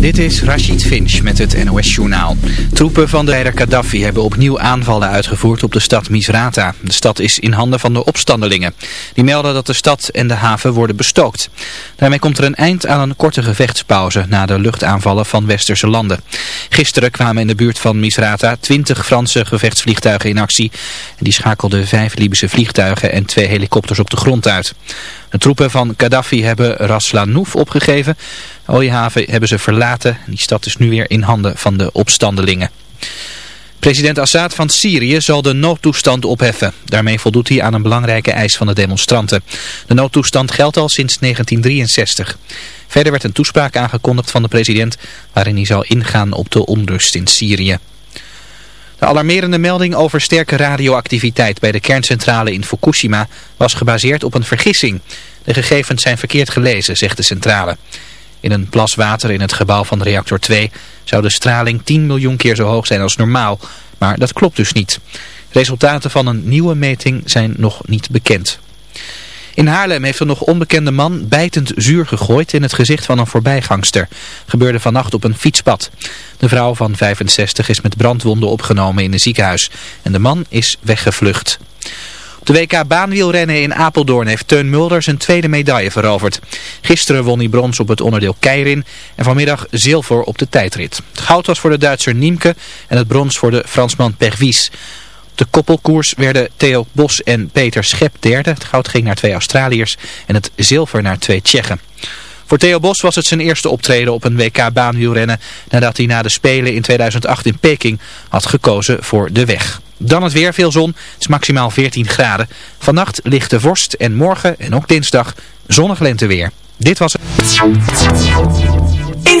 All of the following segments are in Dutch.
Dit is Rashid Finch met het NOS-journaal. Troepen van de leider Gaddafi hebben opnieuw aanvallen uitgevoerd op de stad Misrata. De stad is in handen van de opstandelingen. Die melden dat de stad en de haven worden bestookt. Daarmee komt er een eind aan een korte gevechtspauze na de luchtaanvallen van westerse landen. Gisteren kwamen in de buurt van Misrata 20 Franse gevechtsvliegtuigen in actie. En die schakelden vijf Libische vliegtuigen en twee helikopters op de grond uit. De troepen van Gaddafi hebben Ras Lanouf opgegeven. De oliehaven hebben ze verlaten. Die stad is nu weer in handen van de opstandelingen. President Assad van Syrië zal de noodtoestand opheffen. Daarmee voldoet hij aan een belangrijke eis van de demonstranten. De noodtoestand geldt al sinds 1963. Verder werd een toespraak aangekondigd van de president waarin hij zal ingaan op de onrust in Syrië. De alarmerende melding over sterke radioactiviteit bij de kerncentrale in Fukushima was gebaseerd op een vergissing. De gegevens zijn verkeerd gelezen, zegt de centrale. In een plas water in het gebouw van reactor 2 zou de straling 10 miljoen keer zo hoog zijn als normaal. Maar dat klopt dus niet. Resultaten van een nieuwe meting zijn nog niet bekend. In Haarlem heeft een nog onbekende man bijtend zuur gegooid in het gezicht van een voorbijgangster. Gebeurde vannacht op een fietspad. De vrouw van 65 is met brandwonden opgenomen in een ziekenhuis. En de man is weggevlucht. Op de WK baanwielrennen in Apeldoorn heeft Teun Mulder zijn tweede medaille veroverd. Gisteren won hij brons op het onderdeel Keirin en vanmiddag zilver op de tijdrit. Het goud was voor de Duitser Niemke en het brons voor de Fransman Pervies de koppelkoers werden Theo Bos en Peter Schep derde. Het goud ging naar twee Australiërs en het zilver naar twee Tsjechen. Voor Theo Bos was het zijn eerste optreden op een WK baanwielrennen nadat hij na de Spelen in 2008 in Peking had gekozen voor de weg. Dan het weer, veel zon, het is maximaal 14 graden. Vannacht ligt de vorst en morgen en ook dinsdag zonnig lenteweer. Dit was het. In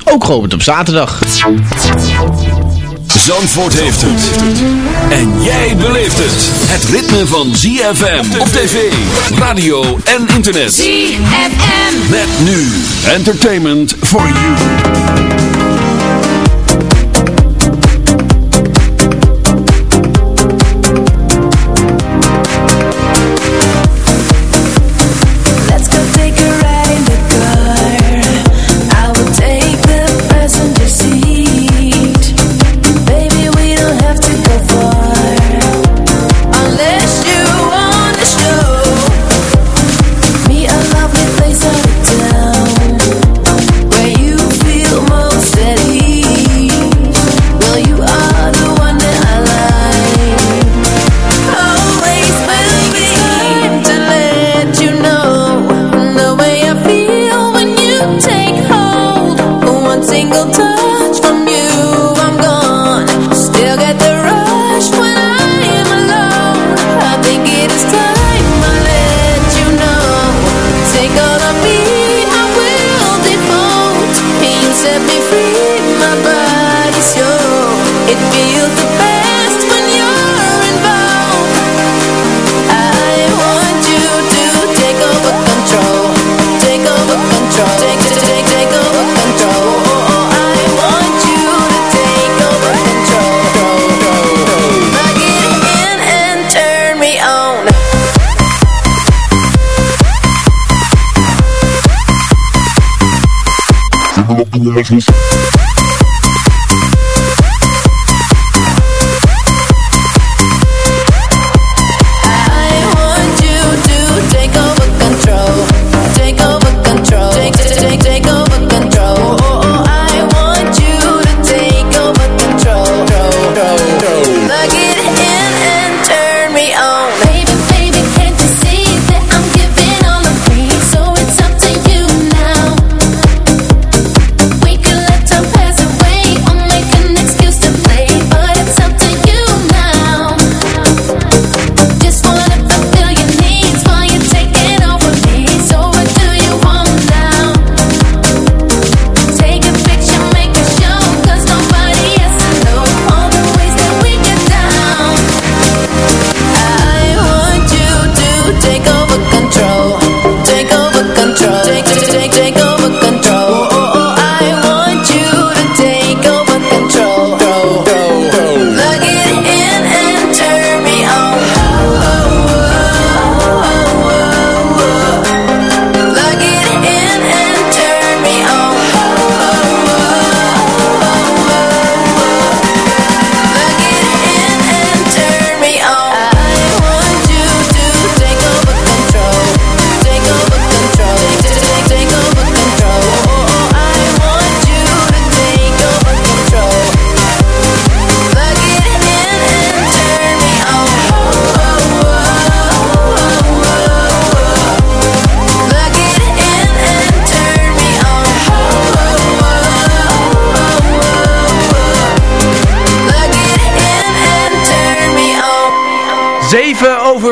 Ook geopend op zaterdag. Zandvoort heeft het. En jij beleeft het. Het ritme van ZFM op tv, radio en internet. ZFM. Met nu. Entertainment for you. I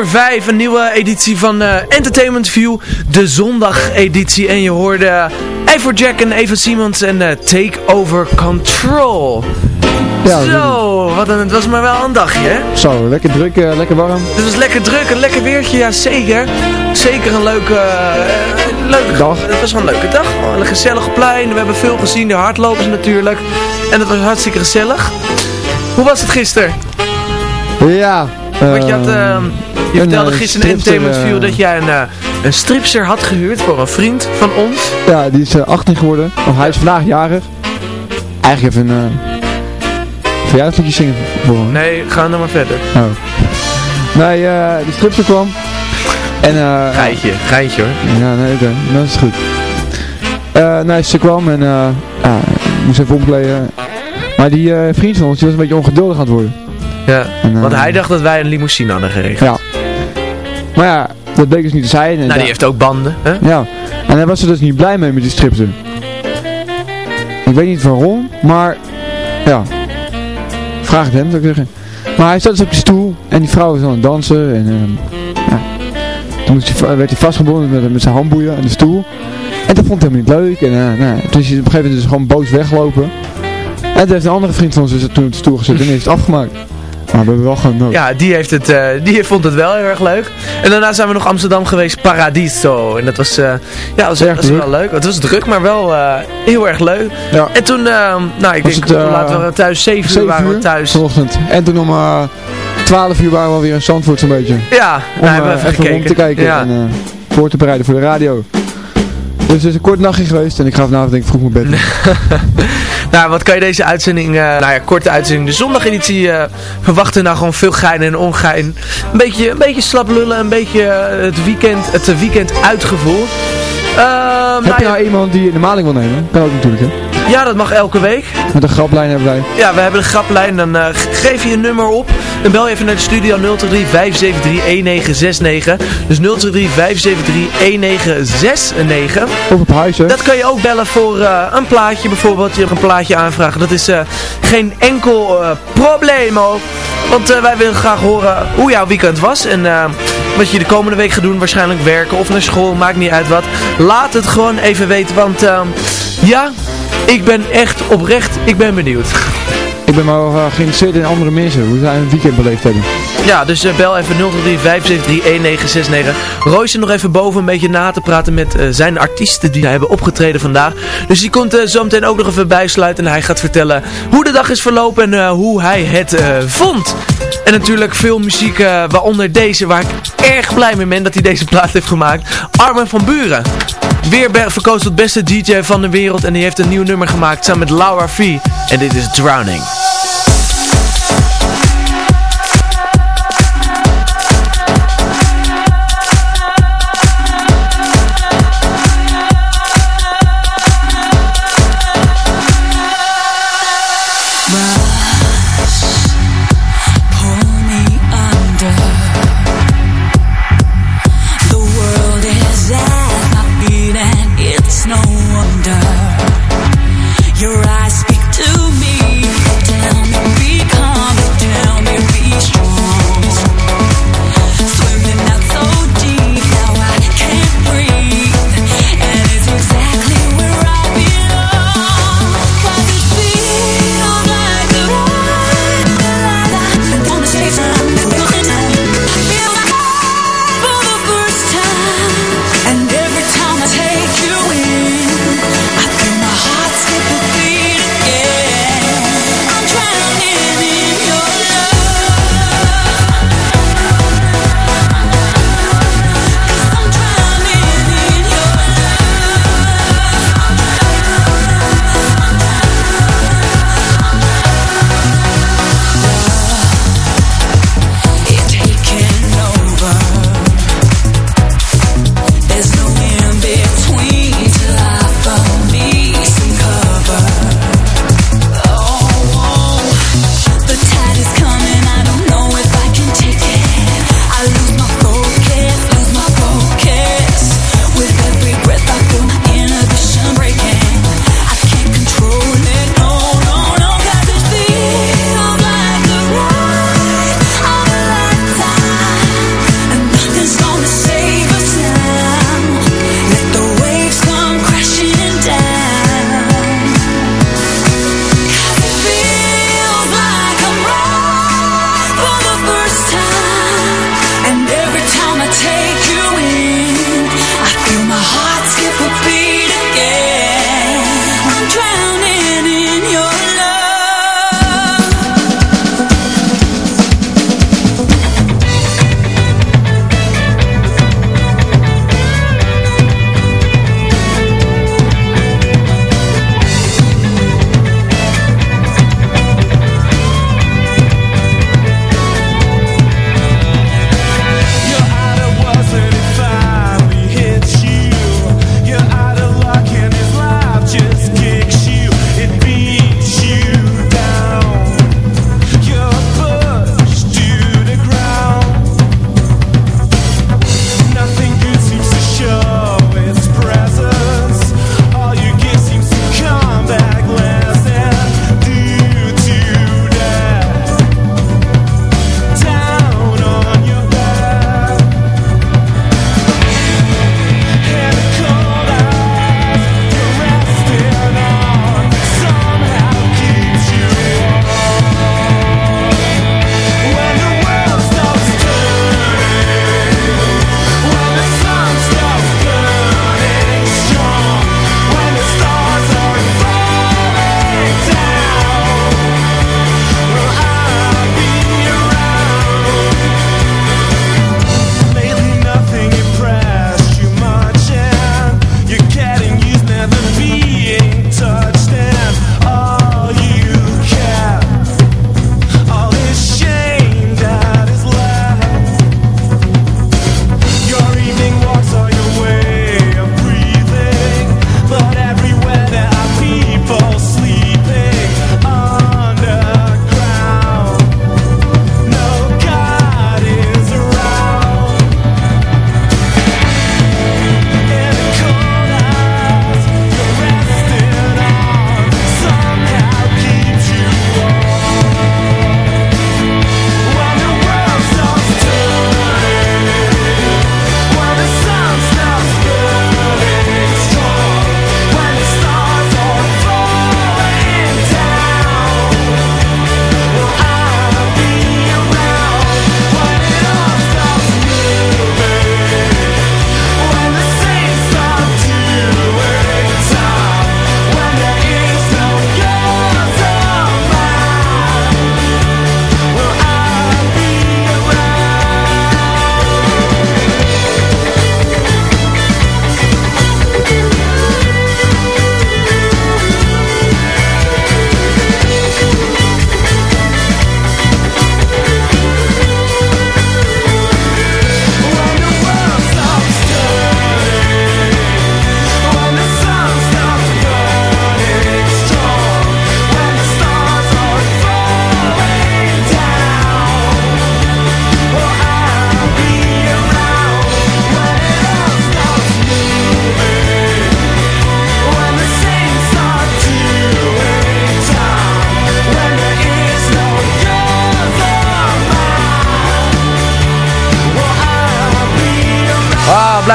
7 over 5, een nieuwe editie van eh, Entertainment View, de zondageditie. En je hoorde uh, Jack en Eva Siemens en eh, Take Over Control. Ja, Zo, wat een, het was maar wel een dagje, hè? Zo, lekker druk, eh, lekker warm. Het was lekker druk, een lekker weertje, ja zeker. Zeker een leuke, eh, leuke Dag. Het was wel een leuke dag. Een gezellig plein, we hebben veel gezien, de hardlopers natuurlijk. En het was hartstikke gezellig. Hoe was het gisteren? Ja. Want je, had, eh, ehm, je vertelde eh, gisteren in Entertainment View eh, dat jij een, eh, een stripster had gehuurd voor een vriend van ons. Ja, die is eh, 18 geworden. Of hij is vandaag jarig. Eigenlijk even een uh, verjaardagsliedje zingen voor hem. Nee, ga nou maar verder. Oh. Nee, eh die stripster kwam. En eh Geitje, geitje hoor. Ja, nee, oké. Dat is goed. Eh nee, ze kwam en eh ja, moest even omkleden. Maar die eh, vriend van ons, die was een beetje ongeduldig aan het worden. Ja, En, eh, want hij dacht dat wij een limousine hadden geregeld. Ja. Maar ja, dat bleek dus niet te zijn. Nou, die heeft ook banden, hè? Ja, en hij was er dus niet blij mee met die stripster. Ik weet niet waarom, maar ja, vraag het hem zou ik zeggen. Maar hij zat dus op die stoel en die vrouw was aan het dansen en ehm, ja. toen werd hij vastgebonden met, met zijn handboeien aan de stoel. En dat vond hij helemaal niet leuk en uh, nou, toen is hij op een gegeven moment dus gewoon boos weggelopen. En toen heeft een andere vriend van ons dus toen op de stoel gezet en die heeft het afgemaakt. Maar we hebben wel nood. Ja, die, heeft het, eh, die vond het wel heel erg leuk. En daarna zijn we nog Amsterdam geweest, Paradiso. En dat was, eh, ja, was, was wel leuk. Het was druk, maar wel eh, heel erg leuk. Ja. En toen, nou, ik Was denk, het, laten we thuis, 7 uur 7 waren we uur thuis. vanochtend. En toen om eh 12 uur waren we alweer in Zandvoort zo'n beetje. Ja, Om nou, hebben we even even gekeken. rond te kijken Ja. en voor te bereiden voor de radio. Dus het is een kort nachtje geweest en ik ga vanavond denk ik vroeg mijn bed. Nou, wat kan je deze uitzending, eh, nou ja, korte uitzending, de zondageditie eh, verwachten? Nou, gewoon veel gein en ongein. Een beetje, een beetje slap lullen, een beetje eh, het weekend, het weekend uitgevoerd. Ehm, Heb nou je nou iemand die in de maling wil nemen? Kan ook natuurlijk hè. Ja, dat mag elke week. Met een graplijn hebben wij. Ja, we hebben de graplijn. Dan eh, geef je een nummer op. Dan bel je even naar de studio 023 573 1969. Dus 023 573 1969. Of op huis hè. Dat kan je ook bellen voor eh, een plaatje bijvoorbeeld. Je mag een plaatje aanvragen. Dat is eh, geen enkel probleem. Want wij willen graag horen hoe jouw weekend was. En wat je de komende week gaat doen. Waarschijnlijk werken of naar school. Maakt niet uit wat. Laat het gewoon even weten. Want eh, ja, ik ben echt oprecht. Ik ben benieuwd. Ik ben maar eh, geïnteresseerd in andere mensen. Hoe zij hun weekend beleefd hebben. Ja, dus eh, bel even 023 573 1969. Roy zit nog even boven een beetje na te praten met eh, zijn artiesten die hebben opgetreden vandaag. Dus die komt zo meteen ook nog even bijsluiten en hij gaat vertellen hoe de dag is verlopen en hoe hij het vond. En natuurlijk veel muziek, waaronder deze, waar ik erg blij mee ben dat hij deze plaat heeft gemaakt. Armin van Buren. Weer verkozen tot beste DJ van de wereld. En die heeft een nieuw nummer gemaakt samen met Laura V. En dit is Drowning.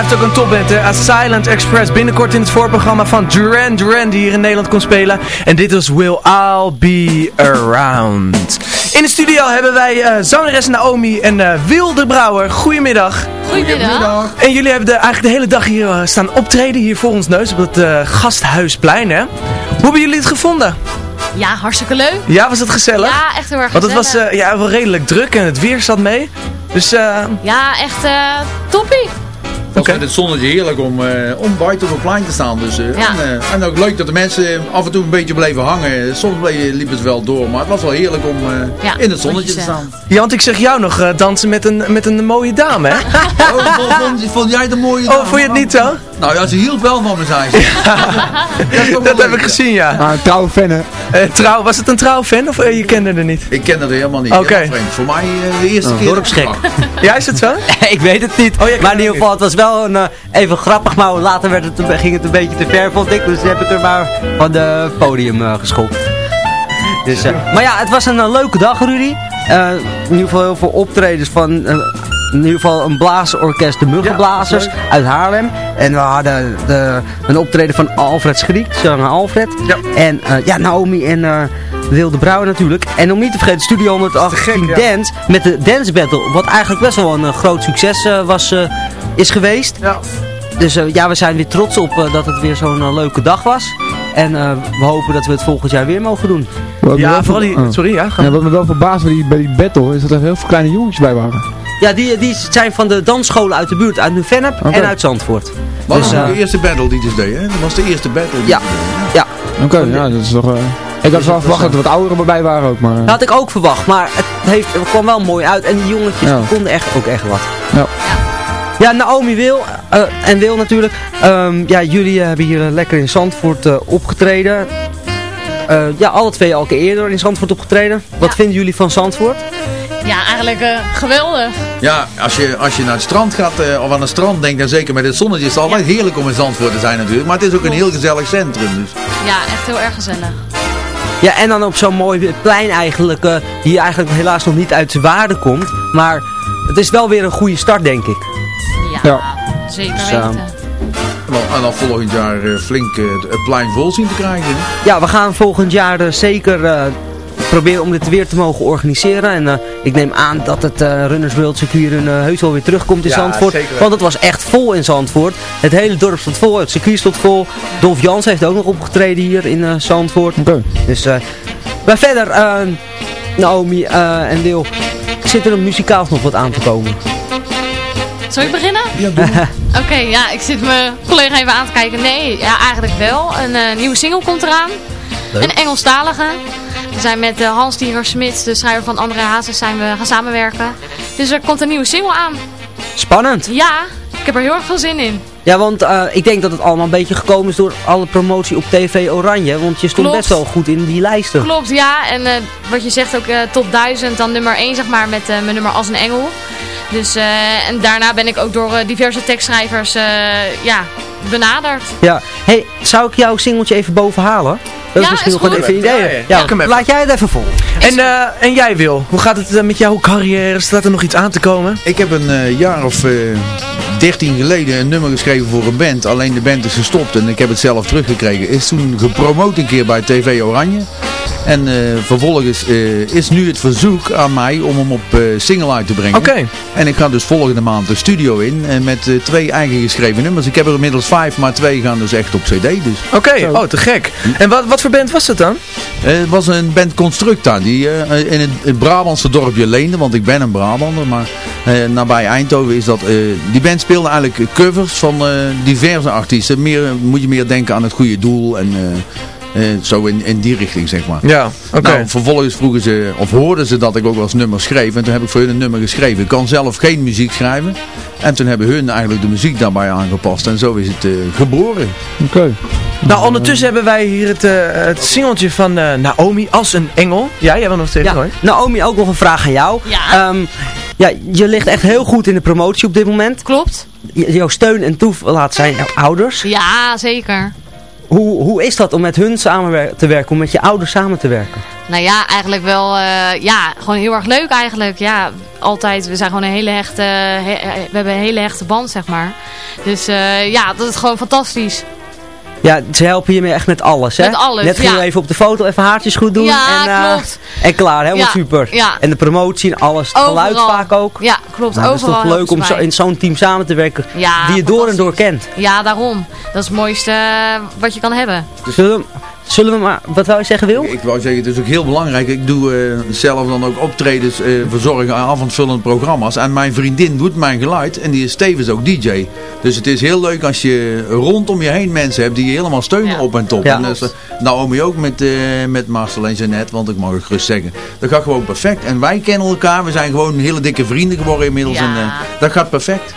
Blijft ook een topband, hè. A Silent Express. Binnenkort in het voorprogramma van Duran Duran, die hier in Nederland kon spelen. En dit is Will I'll Be Around. In de studio hebben wij eh zangeres Naomi en eh Wilde Brouwer. Goedemiddag. Goedemiddag. En jullie hebben de, eigenlijk de hele dag hier eh, staan optreden, hier voor ons neus, op het eh, Gasthuisplein, hè. Hoe hebben jullie het gevonden? Ja, hartstikke leuk. Ja, was het gezellig? Ja, echt heel erg Want het was eh, ja, wel redelijk druk en het weer zat mee. Dus eh, Ja, echt eh toppie. Was met het zonnetje heerlijk om, eh, om buiten op het plein te staan. Dus, eh, Ja. en, eh, en ook leuk dat de mensen af en toe een beetje bleven hangen. Soms bleef- liep het wel door, maar het was wel heerlijk om eh, Ja, in het zonnetje te staan. Ja, want ik zeg jou nog eh, dansen met een, met een mooie dame, hè? Oh, vond, vond, vond jij de mooie Oh, dame? vond je het niet zo? Nou ja, ze hield wel van me, zei ze. dat heb ik gezien, ja. Een trouwe fan, hè? Trouw, was het een trouwfan of eh, je kende er niet? Ik ken dat helemaal niet. Oké. Voor mij eh, de eerste Oh, keer. dorpsgek. Ja, is het zo? ik weet het niet. Oh, maar in het ieder geval, het was wel een, eh, even grappig, maar later werd het, ging het een beetje te ver, vond ik. Dus heb ik er maar van de podium eh geschopt. Dus, eh, maar ja, het was een eh, leuke dag, Rudy. Eh, in ieder geval heel veel optredens van... in ieder geval een blaasorkest, de Muggenblazers uit Haarlem. En we hadden de, een optreden van Alfred Schriek, zanger Alfred. Ja. En eh, ja, Naomi en eh, Wilde Brouwer natuurlijk. En om niet te vergeten, Studio 118 ja. Dance met de Dance Battle. Wat eigenlijk best wel een eh, groot succes eh, was, eh, is geweest. Ja. Dus ja, we zijn weer trots op dat het weer zo'n leuke dag was. En eh, we hopen dat we het volgend jaar weer mogen doen. Ja, vooral die... oh. Sorry, ja. Ja, wat me wel verbaasd bij die, bij die battle is dat er heel veel kleine jongetjes bij waren. Ja, die, die zijn van de dansscholen uit de buurt, uit Nieuw-Vennep Oké. en uit Zandvoort. Was Dus, dus, eh, de eerste battle die dus deed, hè? Dat was de eerste battle die Ja. Ja, Oké, ja, dat is toch... eh, ik had wel verwacht dat er wat ouderen bij waren ook, maar... eh, dat had ik ook verwacht. Maar het, heeft, het kwam wel mooi uit. En die jongetjes Ja. konden echt, ook echt wat. Ja. Ja, Naomi wil, eh, en Wil natuurlijk. Ehm, ja, jullie hebben hier lekker in Zandvoort eh, opgetreden. Eh, ja, alle twee al een keer eerder in Zandvoort opgetreden. Wat Ja. vinden jullie van Zandvoort? Ja, eigenlijk eh, geweldig. Ja, als je, als je naar het strand gaat, eh, of aan het strand denkt, dan zeker met het zonnetje, is het altijd heerlijk om in Zandvoort te zijn natuurlijk. Maar het is ook een heel gezellig centrum. Dus. Ja, echt heel erg gezellig. Ja, en dan op zo'n mooi plein eigenlijk, eh, die eigenlijk helaas nog niet uit zijn waarde komt. Maar het is wel weer een goede start, denk ik. Ja, Ja. zeker weten. En dan, en dan volgend jaar eh, flink het plein vol zien te krijgen. Ja, we gaan volgend jaar eh, zeker proberen om dit weer te mogen organiseren. En eh, ik neem aan dat het eh, Runners World circuit er, eh, heus wel weer terugkomt in Ja, Zandvoort. zeker. Want het was echt vol in Zandvoort. Het hele dorp stond vol, het circuit stond vol. Dolf Jans heeft ook nog opgetreden hier in eh, Zandvoort. Oké. Dus, eh maar verder, eh, Naomi eh, en Wil, zit er een muzikaal nog wat aan te komen? Zal ik beginnen? Ja. Oké, ja, ik zit mijn collega even aan te kijken. Nee, ja, eigenlijk wel. Een eh, nieuwe single komt eraan. Een Engelstalige. We zijn met eh, Hans Dieter Smits, de schrijver van André Hazes, zijn we gaan samenwerken. Dus er komt een nieuwe single aan. Spannend. Ja, ik heb er heel erg veel zin in. Ja, want eh, ik denk dat het allemaal een beetje gekomen is door alle promotie op TV Oranje. Want je stond Klopt. best wel goed in die lijsten. Klopt, ja. En eh, wat je zegt ook top 1000, dan nummer 1 zeg maar, met mijn nummer Als een Engel. Dus, en daarna ben ik ook door diverse tekstschrijvers ja, benaderd. Ja. Hey, zou ik jouw singeltje even boven Dat is Ja, misschien is nog wel goed. even een idee. Ja, laat jij het even vol. En, eh, en jij Wil, hoe gaat het eh, met jouw carrière? Staat er nog iets aan te komen? Ik heb een eh, jaar of eh 13 geleden een nummer geschreven voor een band. Alleen de band is gestopt en ik heb het zelf teruggekregen. Is toen gepromoot een keer bij TV Oranje. En eh, vervolgens eh, is nu het verzoek aan mij om hem op single uit te brengen. Oké. En ik ga dus volgende maand de studio in en met eh, twee eigen geschreven nummers. Ik heb er inmiddels vijf, maar twee gaan dus echt op cd. Dus. Oké, oh te gek. En wat, wat voor band was dat dan? Eh, Het was een band Constructa die eh, in het, het Brabantse dorpje Leende, want ik ben een Brabander, maar eh, nabij Eindhoven is dat, eh, die band speelde eigenlijk covers van eh, diverse artiesten. Meer, moet je meer denken aan het goede doel en eh, eh, zo in, in die richting zeg maar. Ja, oké. Nou, vervolgens vroegen ze, of hoorden ze dat ik ook wel eens nummers schreef. En toen heb ik voor hun een nummer geschreven. Ik kan zelf geen muziek schrijven. En toen hebben hun eigenlijk de muziek daarbij aangepast. En zo is het eh, geboren. Oké. Nou, ondertussen hebben wij hier het, eh, het singeltje van eh, Naomi als een engel. Ja, jij wil nog steeds Ja. hoor. Naomi, ook nog een vraag aan jou. Ja. Ehm, ja, je ligt echt heel goed in de promotie op dit moment. Klopt. J- jouw steun en toeverlaat zijn jouw ouders. Ja, zeker. hoe, hoe is dat om met hun samen te werken, om met je ouders samen te werken? Nou ja, eigenlijk wel, eh, ja, gewoon heel erg leuk eigenlijk. Ja, altijd, we zijn gewoon een hele hechte, he- we hebben een hele hechte band, zeg maar. Dus eh, ja, dat is gewoon fantastisch. Ja, ze helpen je mee echt met alles, hè? Met alles, Net gingen ja. even op de foto, even haartjes goed doen. Ja, en, eh, klopt. En klaar, helemaal Ja, super. En de promotie en alles, het geluid Overal. vaak ook. Ja, klopt. Nou, dat is Overal toch leuk om zo, in zo'n team samen te werken die je door en door kent. Ja, daarom. Dat is het mooiste eh, wat je kan hebben. We- zullen we maar, wat wou je zeggen Wil? Ik wou zeggen, het is ook heel belangrijk. Ik doe eh, zelf dan ook optredens eh, verzorgen aan avondvullende programma's. En mijn vriendin doet mijn geluid en die is tevens ook DJ. Dus het is heel leuk als je rondom je heen mensen hebt die je helemaal steunen op en top. Ja. En eh, Naomi ook met, eh, met Marcel en Jeannette, want ik mag het gerust zeggen. Dat gaat gewoon perfect. En wij kennen elkaar, we zijn gewoon hele dikke vrienden geworden inmiddels. Ja. En, dat gaat perfect.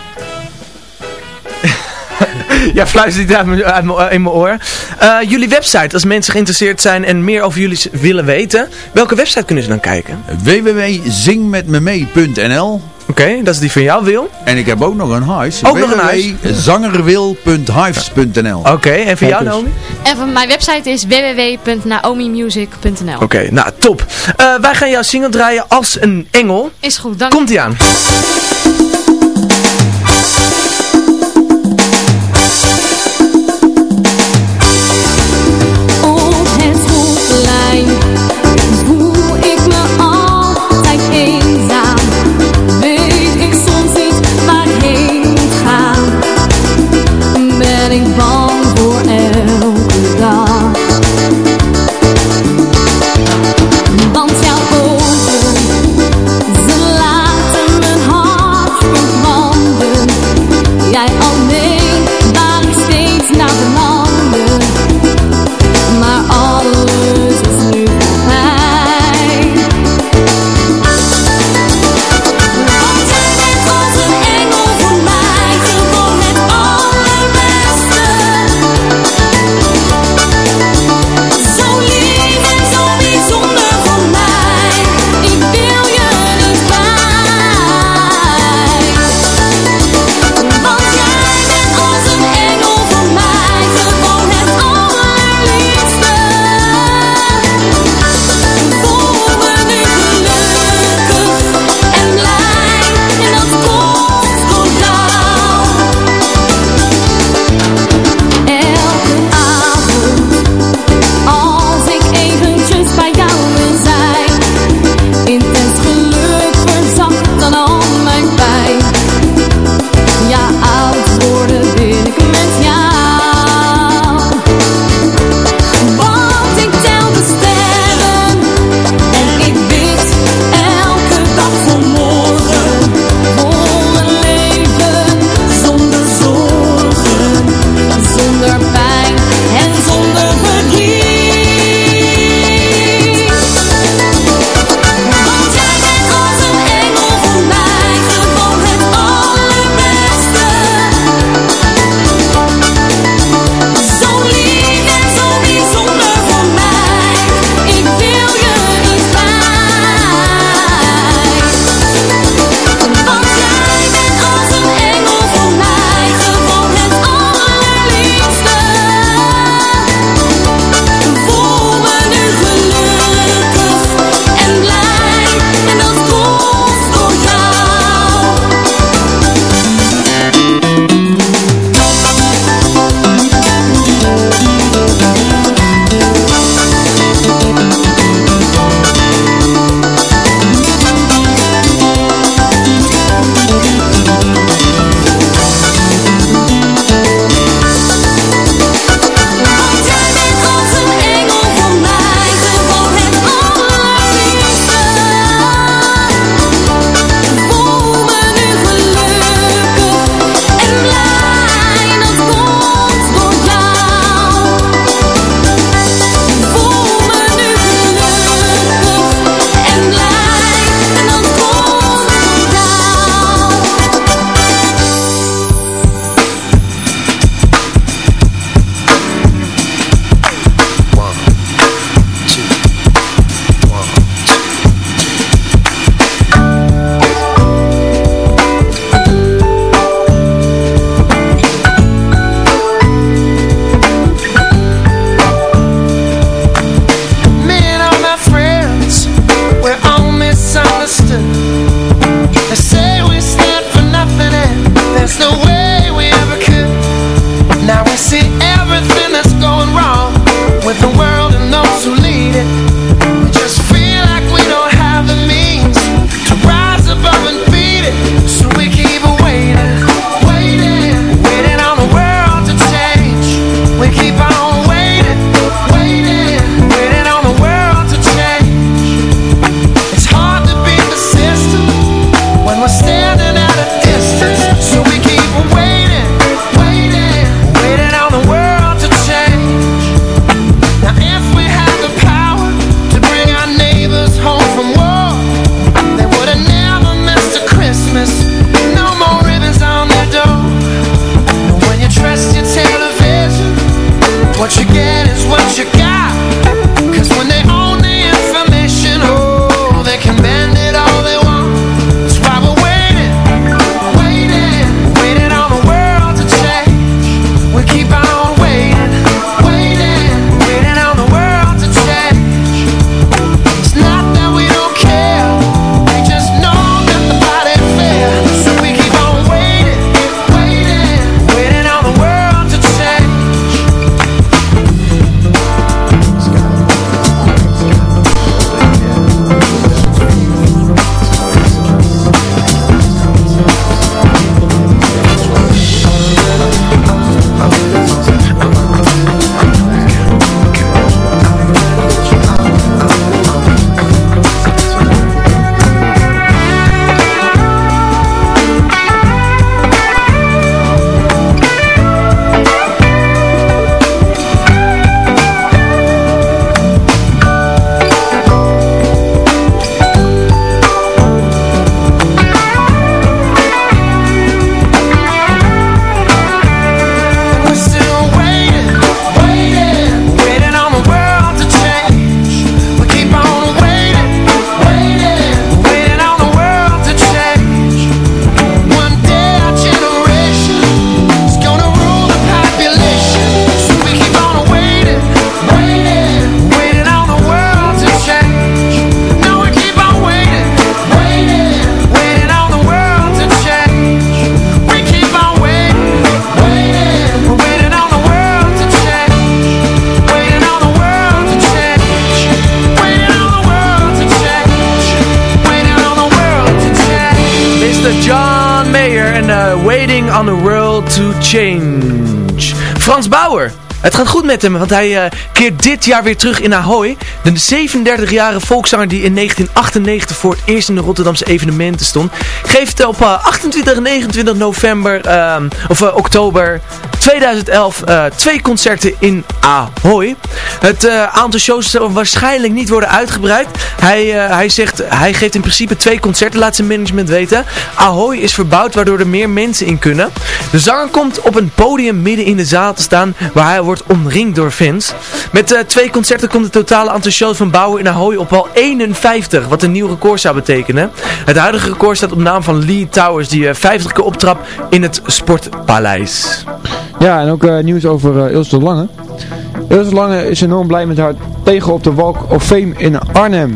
Ja, fluistert iets uit mijn- uit mijn- in mijn oor. Eh, jullie website, als mensen geïnteresseerd zijn en meer over jullie willen weten. Welke website kunnen ze dan kijken? www.zingmetmemee.nl Oké, dat is die van jou, Wil. En ik heb ook nog een huis. Ook nog een huis? www.zangerwil.hives.nl Oké, en voor jou. Naomi? En van mijn website is www.naomimusic.nl Oké, nou, top. Eh, wij gaan jouw single draaien als een engel. Is goed, dank Komt-ie aan. Het gaat goed met hem, want hij uh, keert dit jaar weer terug in Ahoy. De 37-jarige volkszanger die in 1998 voor het eerst in de Rotterdamse evenementen stond, geeft op uh, 28 en 29 november, uh, of uh, oktober 2011 uh, twee concerten in Ahoy. Het uh, aantal shows zal waarschijnlijk niet worden uitgebreid. Hij, uh, hij zegt, hij geeft in principe twee concerten, laat zijn management weten. Ahoy is verbouwd waardoor er meer mensen in kunnen. De zanger komt op een podium midden in de zaal te staan waar hij wordt omringd door fans. Met twee concerten komt het totale aantal shows van Bauer in Ahoy op al 51, wat een nieuw record zou betekenen. Het huidige record staat op naam van Lee Towers, die uh, 50 keer optrap in het Sportpaleis. Ja, en ook uh, nieuws over uh, Ilse de Lange. Ilse de Lange is enorm blij met haar tegen op de Walk of Fame in Arnhem.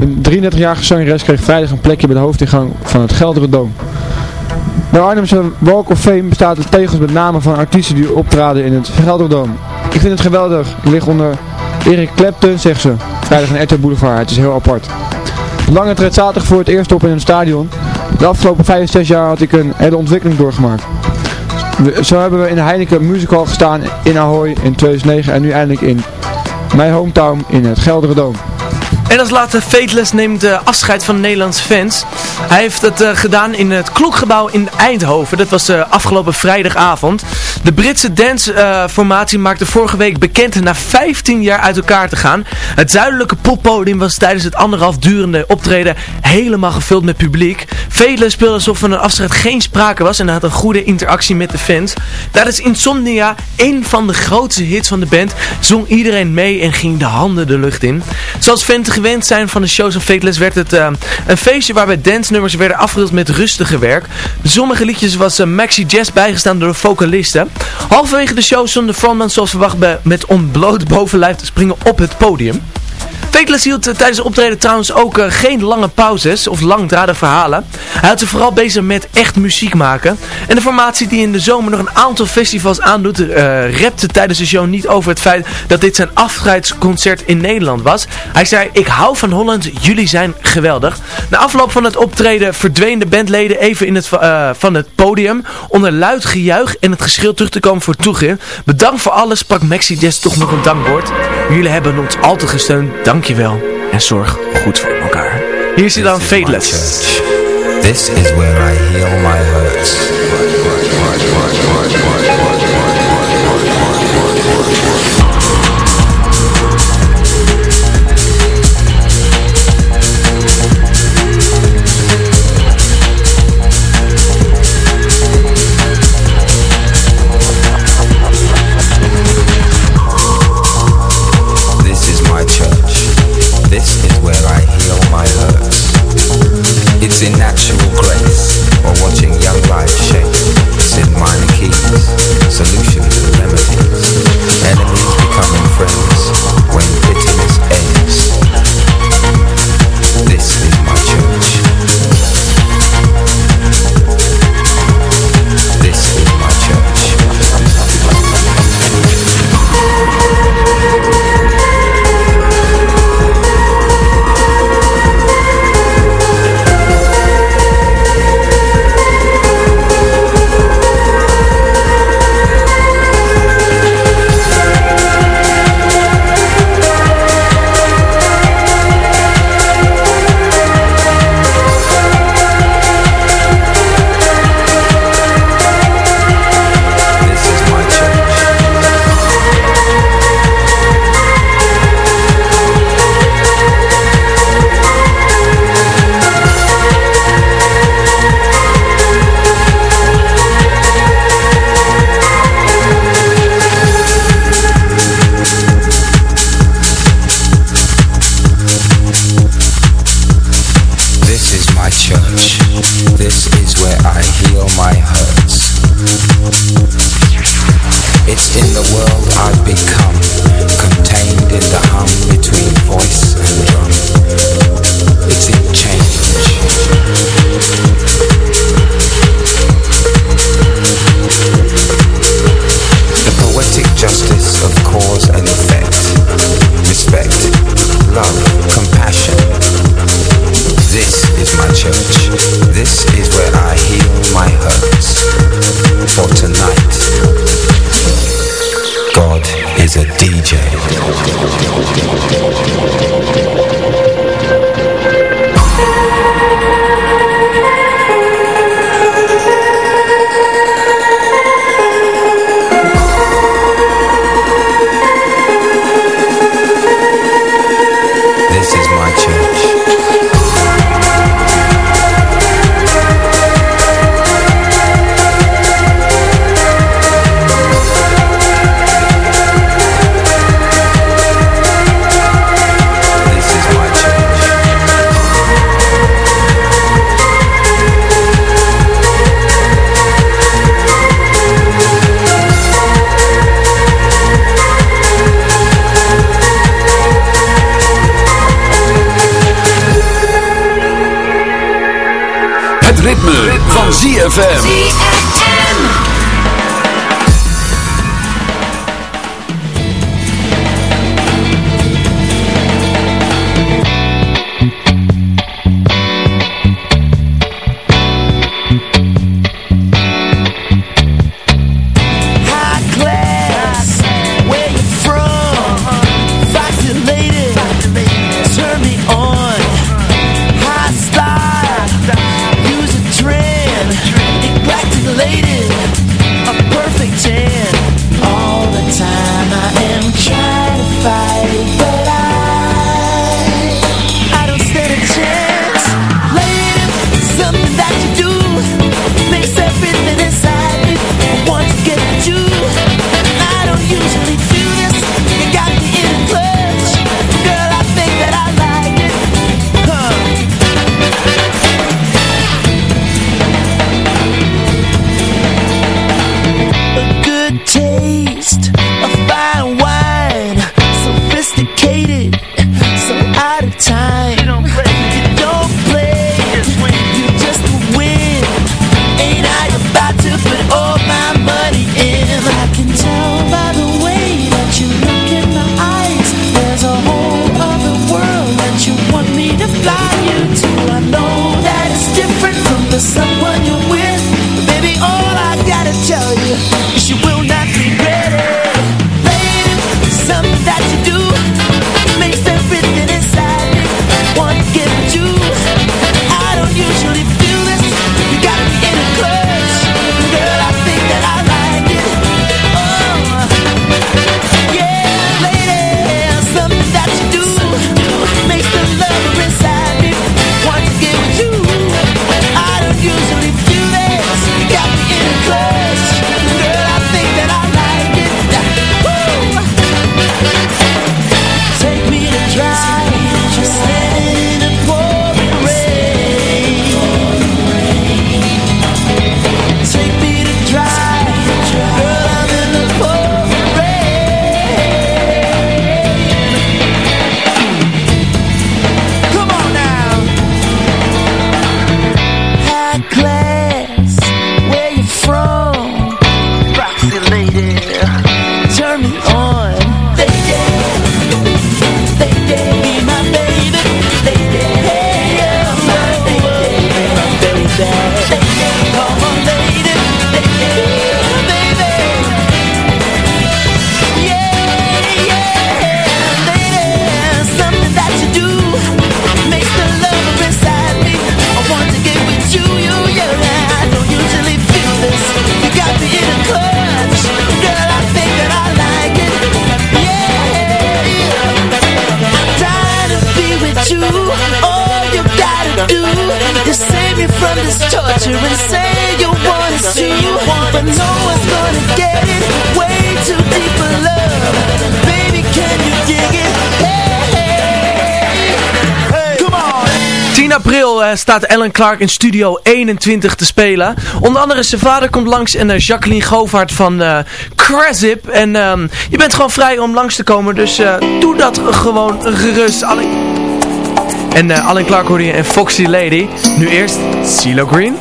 Een 33-jarige zangeres kreeg vrijdag een plekje bij de hoofdingang van het Geldere Doom. De Arnhemse Walk of Fame bestaat uit tegels met namen van artiesten die optraden in het Gelderdoom. Ik vind het geweldig. Ik lig onder Erik Clapton, zegt ze. Vrijdag in Eto Boulevard. Het is heel apart. Lange treedt zaterdag voor het eerst op in een stadion. De afgelopen 5, 6 jaar had ik een hele ontwikkeling doorgemaakt. We, zo hebben we in de Heineken Musical gestaan in Ahoy in 2009 en nu eindelijk in mijn hometown in het Gelderdoom. En als laatste Fateless neemt uh, afscheid van de Nederlandse fans. Hij heeft het uh, gedaan in het klokgebouw in Eindhoven. Dat was uh, afgelopen vrijdagavond. De Britse danceformatie maakte vorige week bekend na 15 jaar uit elkaar te gaan. Het zuidelijke poppodium was tijdens het anderhalf durende optreden helemaal gevuld met publiek. Fateless speelde alsof van een afscheid geen sprake was en had een goede interactie met de fans. Tijdens Insomnia, een van de grootste hits van de band, zong iedereen mee en ging de handen de lucht in. Zoals fans gewend zijn van de shows van Fateless werd het uh, een feestje waarbij dance-nummers werden afgerond met rustige werk. Sommige liedjes was uh, Maxi Jazz bijgestaan door de vocalisten. Halverwege de show stond de frontman zoals verwacht met ontbloot bovenlijf te springen op het podium. Fateless hield uh, tijdens het optreden trouwens ook uh, geen lange pauzes of langdradige verhalen. Hij had zich vooral bezig met echt muziek maken. En de formatie die in de zomer nog een aantal festivals aandoet, uh, repte tijdens de show niet over het feit dat dit zijn afscheidsconcert in Nederland was. Hij zei, ik hou van Holland, jullie zijn geweldig. Na afloop van het optreden verdween de bandleden even in het, van het podium onder luid gejuich en het geschil terug te komen voor toegin. Bedankt voor alles, sprak Maxi Jazz toch nog een dankwoord. Jullie hebben ons altijd gesteund, dankjewel en zorg goed voor elkaar. Hier zit dan Fateless. This is where I heal my hurts. In natural grace or watching young life shape. is a DJ. ZFM. Eh, staat Ellen Clark in Studio 21 te spelen. Onder andere zijn vader komt langs en eh, Jacqueline Govaert van eh, uh, Crasip. En ehm, je bent gewoon vrij om langs te komen, dus doe dat gewoon gerust. En uh, Ellen Clark hoorde je en Foxy Lady. Nu eerst CeeLo Green.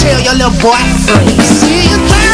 Tell your little boy freeze.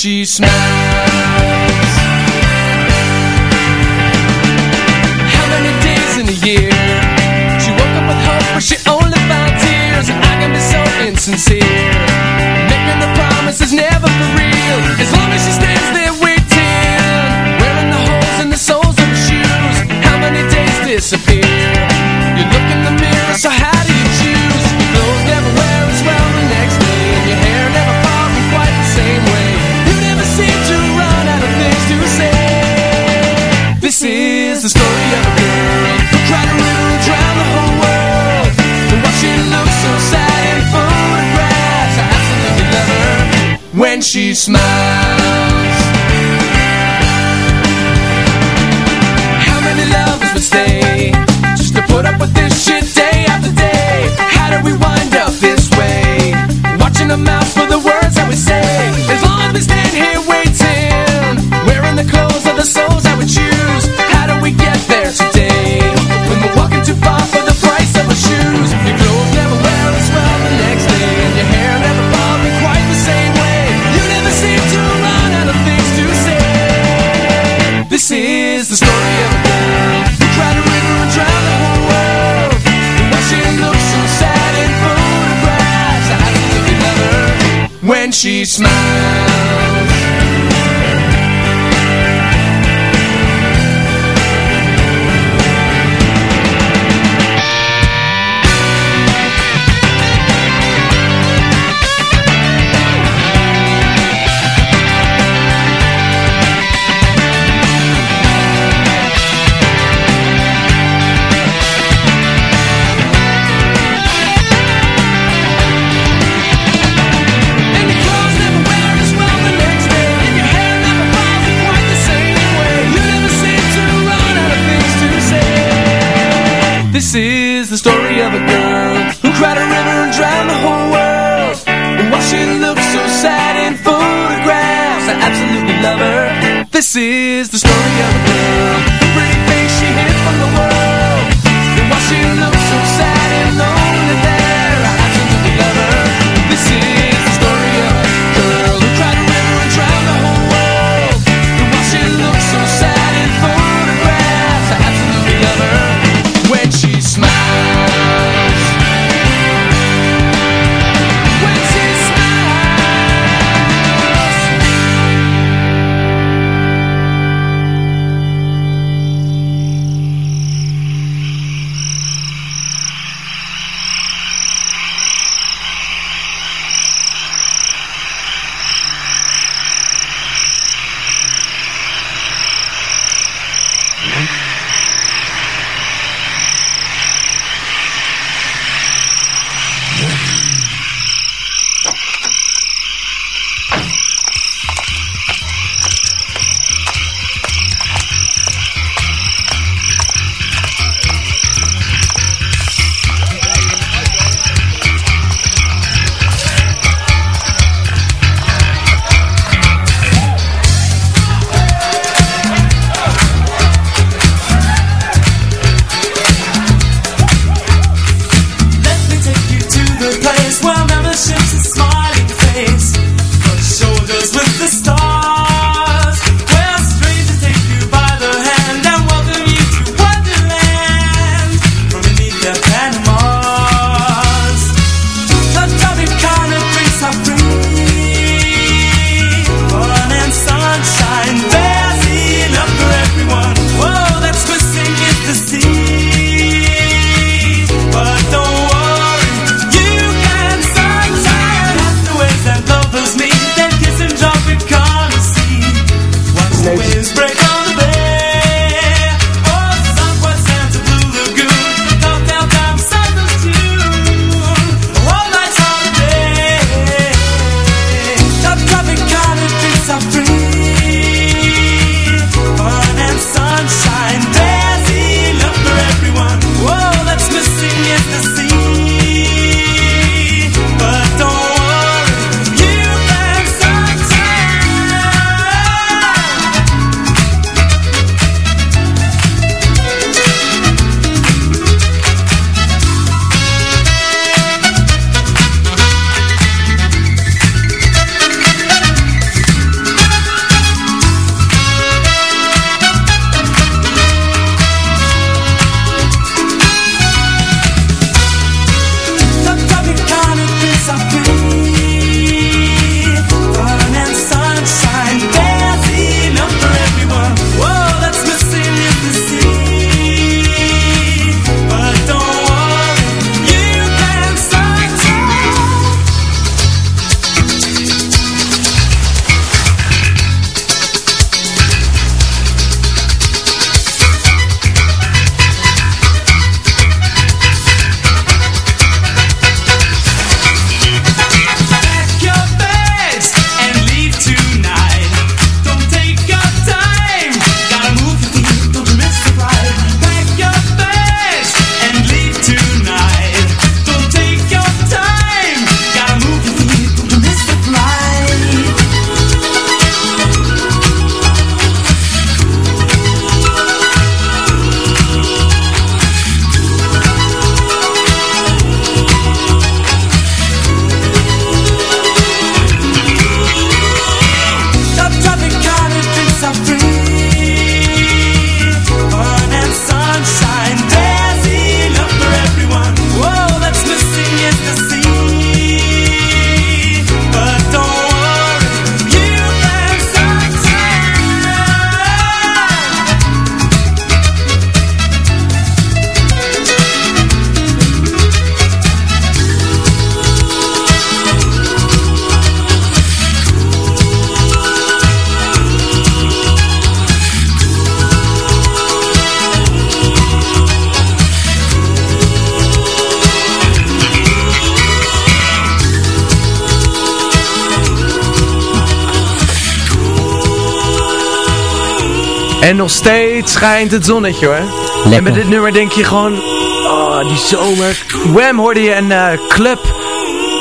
she smells she smiled. she smiles. En nog steeds schijnt het zonnetje hoor. Lekker. En met dit nummer denk je gewoon... Oh, die zomer. Wham hoorde je een uh, club...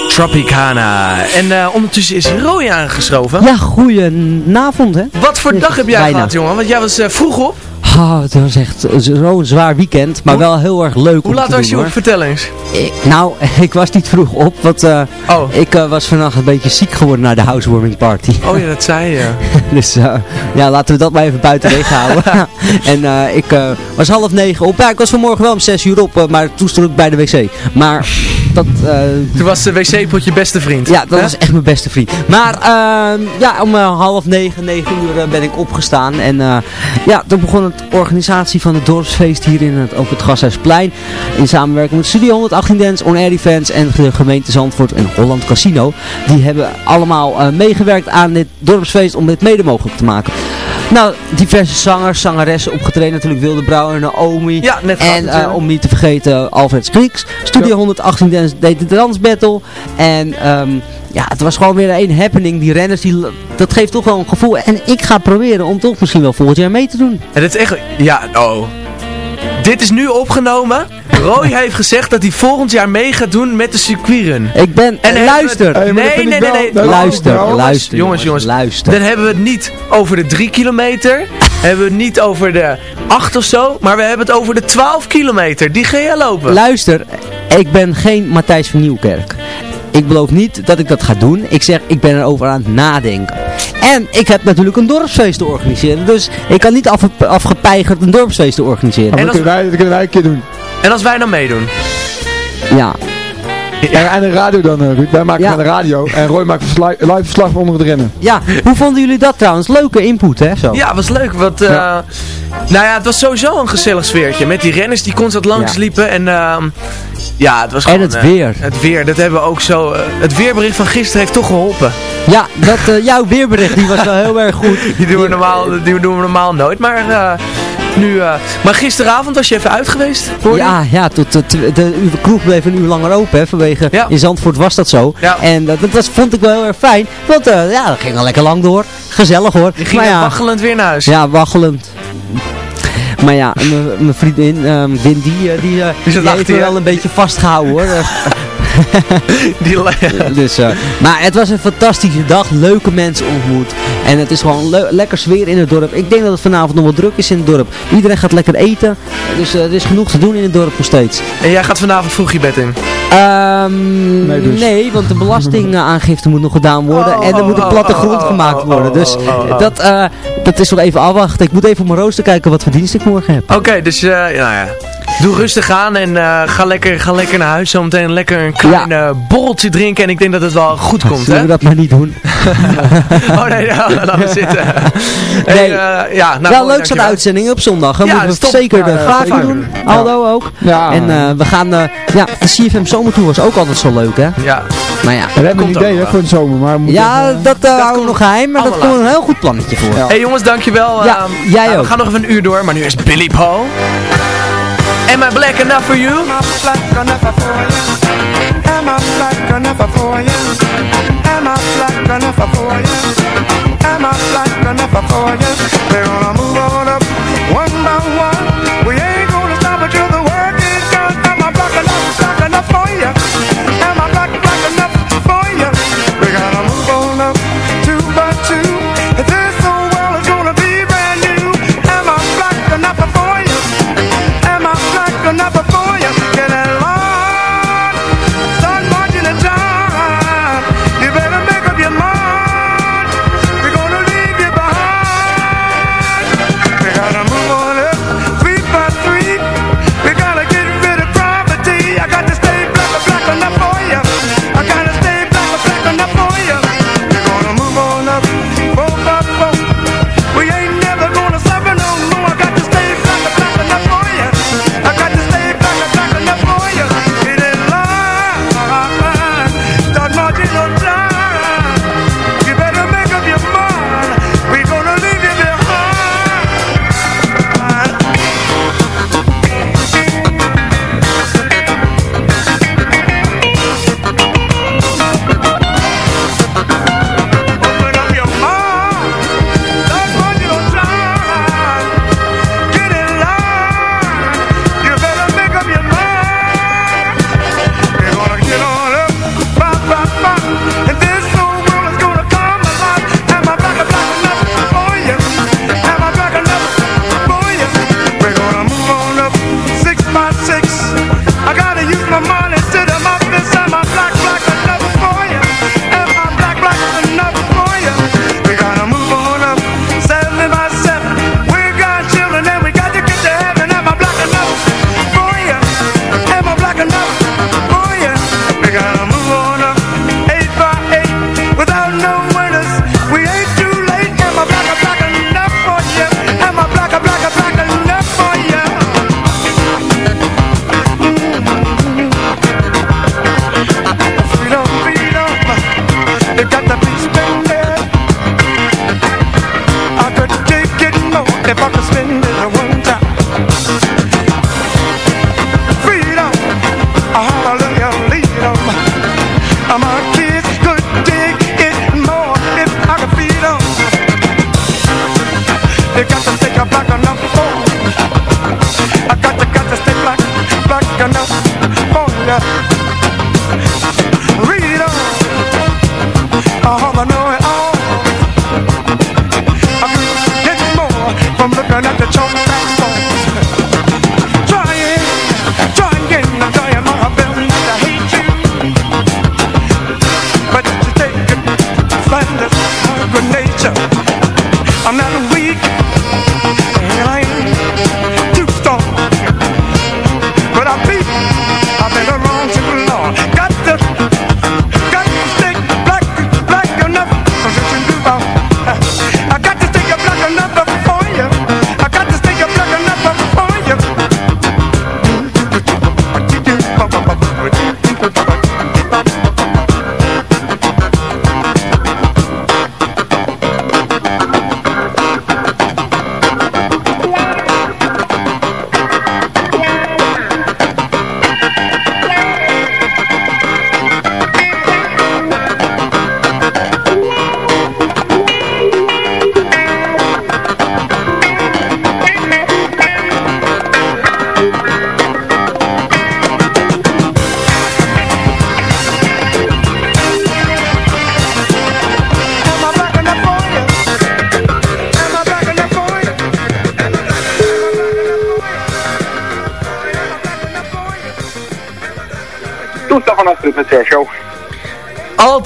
Tropicana. En eh, ondertussen is Roy aangeschoven. Ja, goedenavond hè. Wat voor dag heb jij gehad jongen? Want jij was eh, vroeg op. Ah, het was echt zo'n zwaar weekend, maar wel heel erg leuk Hoe om laat te was doen, je op? Vertel eens. Ik- nou, ik was niet vroeg op, want eh, Oh. ik eh, was vannacht een beetje ziek geworden na de housewarming party. Oh ja, dat zei je. dus eh, ja, laten we dat maar even buiten weg houden. en ik was half negen op. Ja, ik was vanmorgen wel om zes uur op, maar toen stond ik bij de wc. Maar dat... eh, Toen was de wc-pot je beste vriend. ja, dat Hè? was echt mijn beste vriend. Maar ehm, ja, om eh, half negen, negen uur eh, ben ik opgestaan. En ja, toen begon het organisatie van het dorpsfeest hier in het, op het Gasthuisplein. In samenwerking met Studio 118 Dance, On Air Events en de gemeente Zandvoort en Holland Casino. Die hebben allemaal meegewerkt aan dit dorpsfeest om dit mede mogelijk te maken. Nou, diverse zangers, zangeressen opgetreden. Natuurlijk Wilde Brouwer en Naomi. Ja, net En eh, om niet te vergeten Alfred Skrieks. Studio 118 Dance deed de dansbattle. En ehm, ja, het was gewoon weer een happening. Die renners, die, dat geeft toch wel een gevoel. En ik ga proberen om toch misschien wel volgend jaar mee te doen. En dit is echt... Ja, oh. Dit is nu opgenomen. Roy heeft gezegd dat hij volgend jaar mee gaat doen met de circuitrun. Ik ben... En luister. we- nee, nee, nee, nee. luister, Jongens, luister, jongens, jongens. luister. Dan hebben we het niet over de 3 kilometer. hebben we het niet over de 8 of zo. Maar we hebben het over de 12 kilometer. Die ga jij lopen. Luister, ik ben geen Matthijs van Nieuwkerk. Ik beloof niet dat ik dat ga doen. Ik zeg, ik ben erover aan het nadenken. En ik heb natuurlijk een dorpsfeest te organiseren. Dus ik kan niet af, afgepeigerd een dorpsfeest te organiseren. Maar En dat als- kunnen wij, dat kunnen wij een keer doen. En als wij dan meedoen? Ja, En, en de radio dan, eh, Ruud. Wij maken Ja. van de radio. En Roy maakt versla- live verslag van onder het rennen. ja. hoe vonden jullie dat trouwens? Leuke input, hè? Zo. Ja, was leuk. Want, eh, Ja. Nou ja, het was sowieso een gezellig sfeertje. Met die renners die constant langs Ja. liepen. En ehm, ja, het was En gewoon... het eh, weer. het weer, dat hebben we ook zo... het weerbericht van gisteren heeft toch geholpen. Ja, dat, eh, jouw weerbericht die was wel heel erg goed. Die doen we normaal, die doen we normaal nooit. Maar eh, nu... eh, maar gisteravond was je even uit geweest? Ja, ja tot, de, de, kroeg bleef een uur langer open, hè, vanwege Ja. in Zandvoort was dat zo. Ja. En dat, dat was, vond ik wel heel erg fijn, want eh, ja, dat ging al lekker lang door. Gezellig hoor. Je ging maar ja, waggelend weer naar huis. ja, waggelend. Maar ja, mijn- vriendin, ehm Win, die, eh, die, eh, die heeft me wel een beetje vastgehouden hoor. Die, dus, eh, maar het was een fantastische dag, leuke mensen ontmoet. En het is gewoon le- lekker sfeer in het dorp. Ik denk dat het vanavond nog wel druk is in het dorp. Iedereen gaat lekker eten, dus eh, er is genoeg te doen in het dorp nog steeds. en jij gaat vanavond vroeg je bed in. Ehm, Nee, dus. nee, want de belastingaangifte moet nog gedaan worden Oh, en er moet een platte oh, grond gemaakt worden. Dus oh, oh. Dat, eh, dat is wel even afwachten. Ik moet even op mijn rooster kijken wat voor dienst ik morgen heb. Oké, dus eh, nou ja. Doe rustig aan en eh, ga, lekker, ga lekker naar huis. Zometeen lekker een klein borreltje drinken. En ik denk dat het wel goed komt, Zullen hè? we dat maar niet doen? Oh nee, nou, laat me zitten. Hey, Nee. eh, ja, nou, leuk zo'n uitzending op zondag. Ja, moeten we stop. zeker Ja, uh, ja, vaker doen. Aldo ook. Ja. En eh, we gaan, eh, ja, de CFM Zomertour was ook altijd zo leuk, hè? Ja, Maar ja, We hebben een idee hè, voor de zomer. Maar we moeten ja even- dat eh houden we nog geheim, maar dat komt een heel goed plannetje voor. Ja. Hey jongens, dankjewel. Ja, Ehm, jij nou, ook. We gaan nog even een uur door, maar nu is Billy Paul. Am I black enough for you? Am I black enough for you? Am I black enough for you? Am I black enough for you? Am I black enough for you? We're gonna move on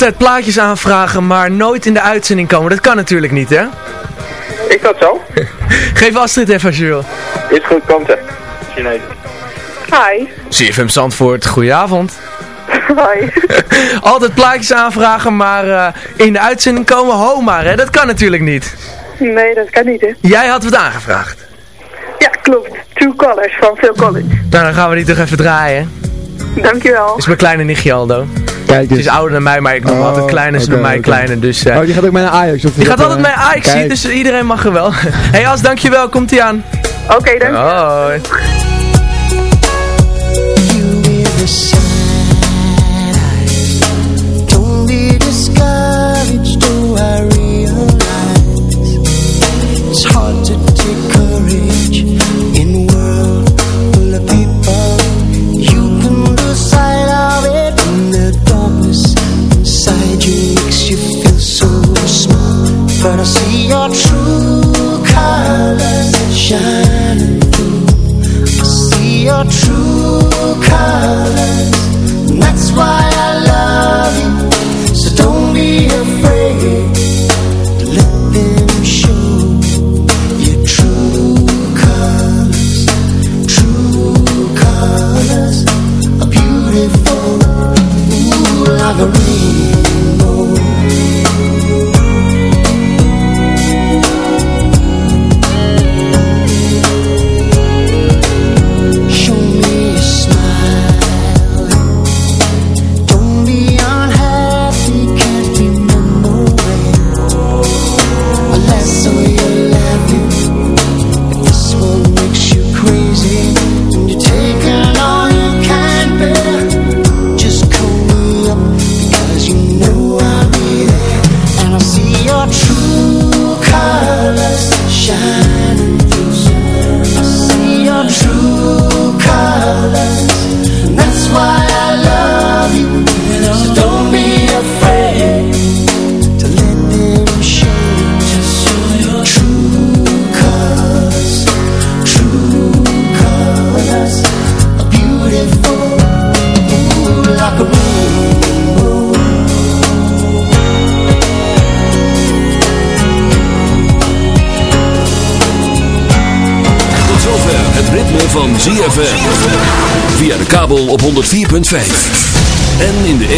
Altijd plaatjes aanvragen, maar nooit in de uitzending komen. Dat kan natuurlijk niet, hè? Is dat zo? Geef Astrid even als je wil. Is goed, komt er. Hi. CFM Zandvoort, goedenavond. Hoi. Altijd plaatjes aanvragen, maar eh, in de uitzending komen, ho maar, hè? Dat kan natuurlijk niet. Nee, dat kan niet, hè? Jij had wat aangevraagd. Ja, klopt. Two Colors van Phil Collins. Nou, dan gaan we die toch even draaien. Dankjewel. Dat is mijn kleine nichtje Aldo. Kijk Ze is ouder dan mij, maar ik noem Oh, altijd klein en ze noemt mij oké. kleine, dus... eh, Oh, die gaat ook met een Ajax. Of die gaat altijd met Ajax zien, dus iedereen mag er wel. hey As, dankjewel, komt ie aan. Oké, dank Hoi.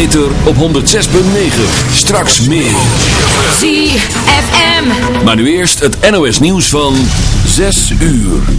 Ether op 106.9. Straks meer. ZFM. Maar nu eerst het NOS nieuws van 6 uur.